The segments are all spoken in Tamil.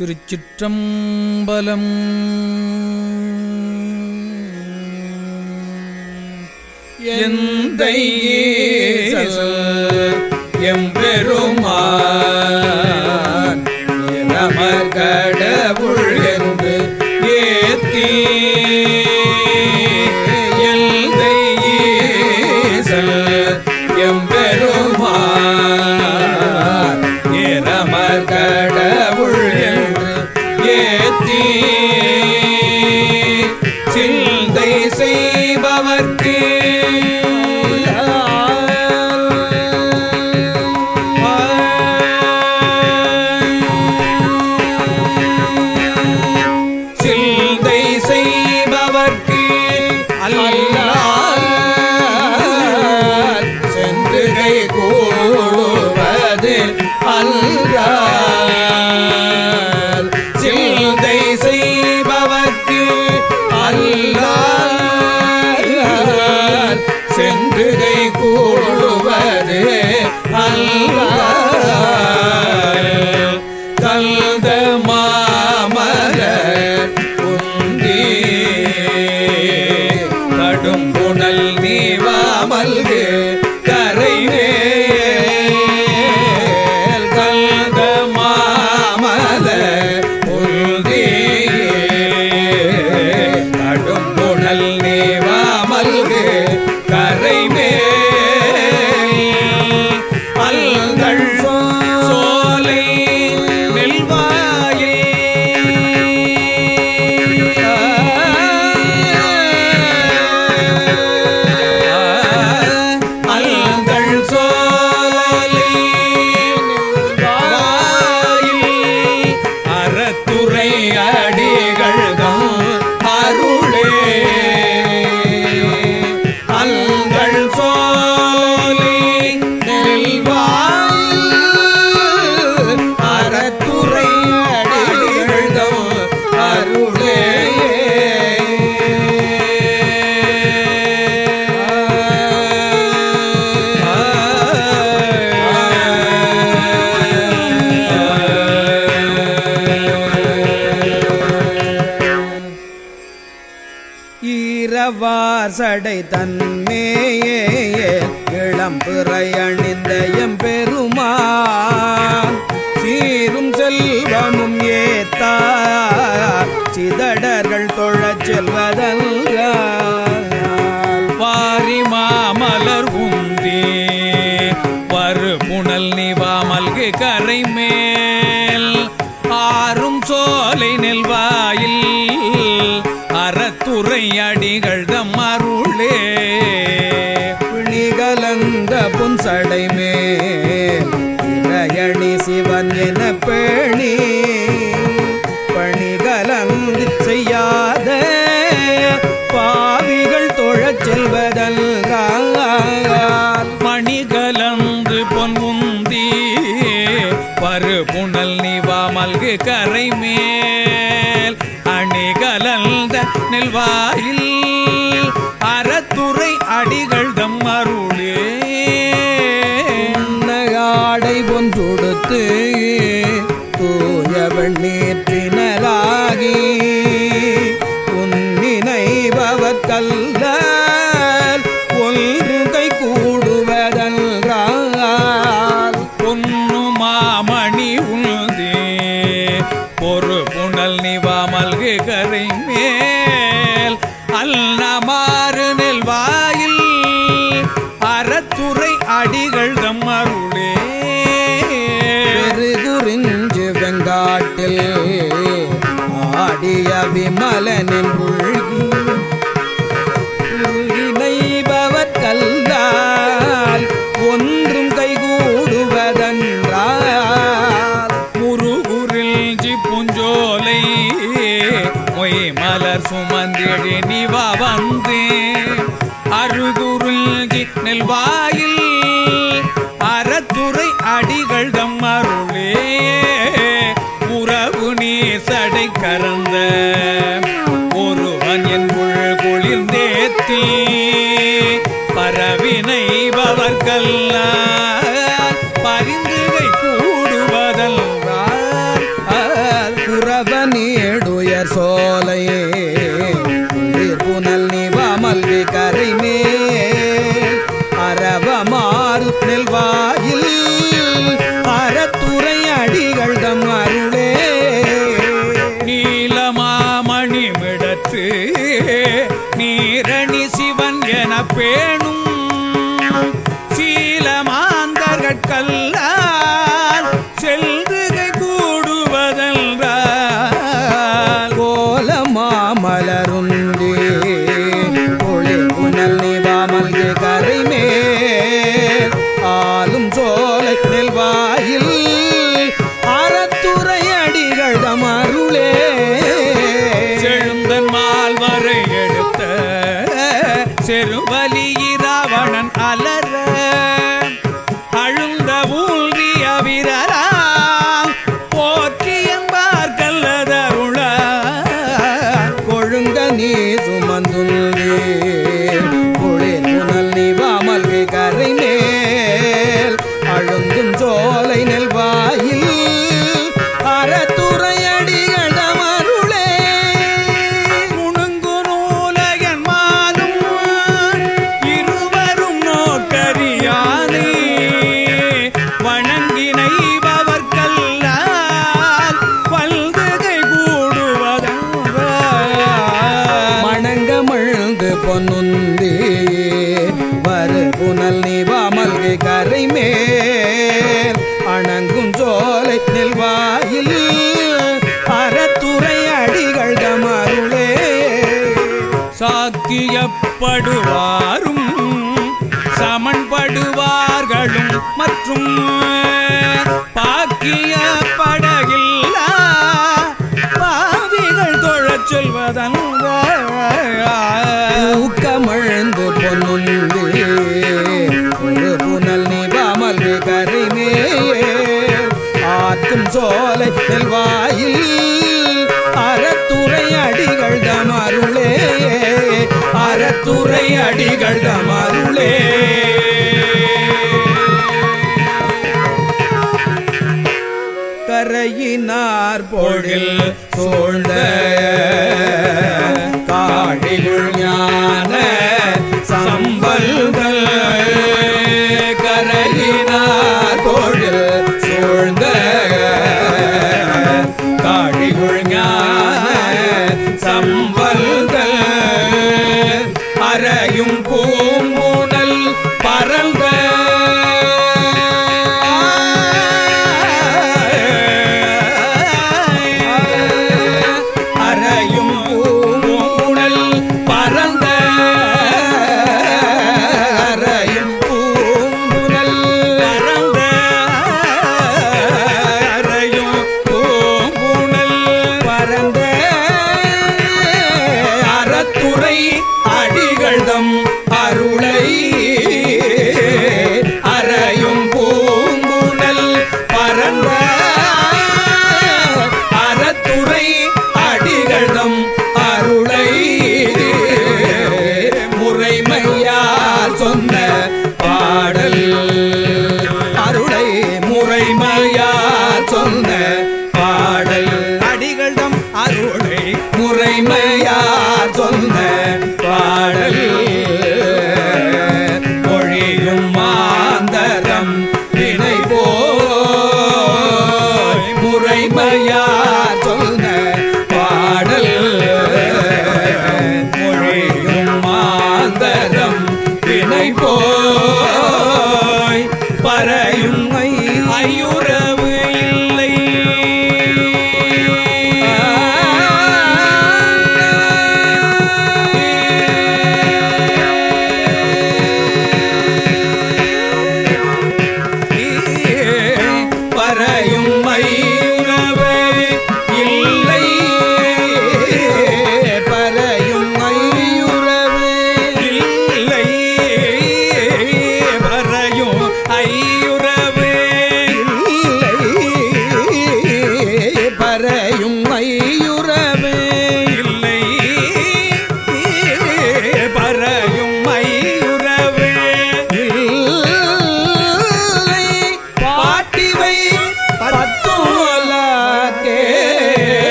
திருச்சிற்றம்பலம். எந்த எம்பெருமான் நமர் கடவுள் என்று ஏத்தீ தன்மேயே இளம் பிறையணிந்த எம்பெருமான். சீரும் செல்வனும் ஏத்தா சிதடர்கள் தொழச் செல்வதல்க பாரிமா மலர் உந்தே. பரு புனல் நிவா செல்வதல்கால் மணி கலந்து பொன்குந்தி பருப்புணல் நிவாமல்கு கரை மேல் அணி கலந்த நெல்வாயில் அறத்துறை அடிகள் தம் அருளே. ஆடை பொன்றொடுத்து புனல் நிவாமல் மேல் அல்ல பேணும். சீலமாந்தர்கட்கல் சமன்படுவாரும் சமன்படுவார்களும் மற்றும் பாக்கிய படகில்லா பாவிகள் தொழச் சொல்வதன் கருணை அடிகள் தமருளே. கரையினார் பொழில் சூழ்ந்த காழியுள் ஞான மகிமையா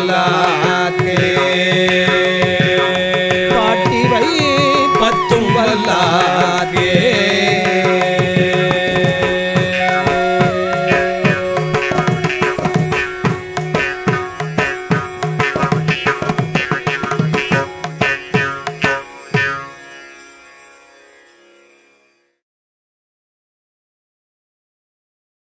வல்லாக்கே. காட்டி வை பத்தும் வல்லாக்கே.